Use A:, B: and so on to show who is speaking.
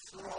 A: يُسْرًا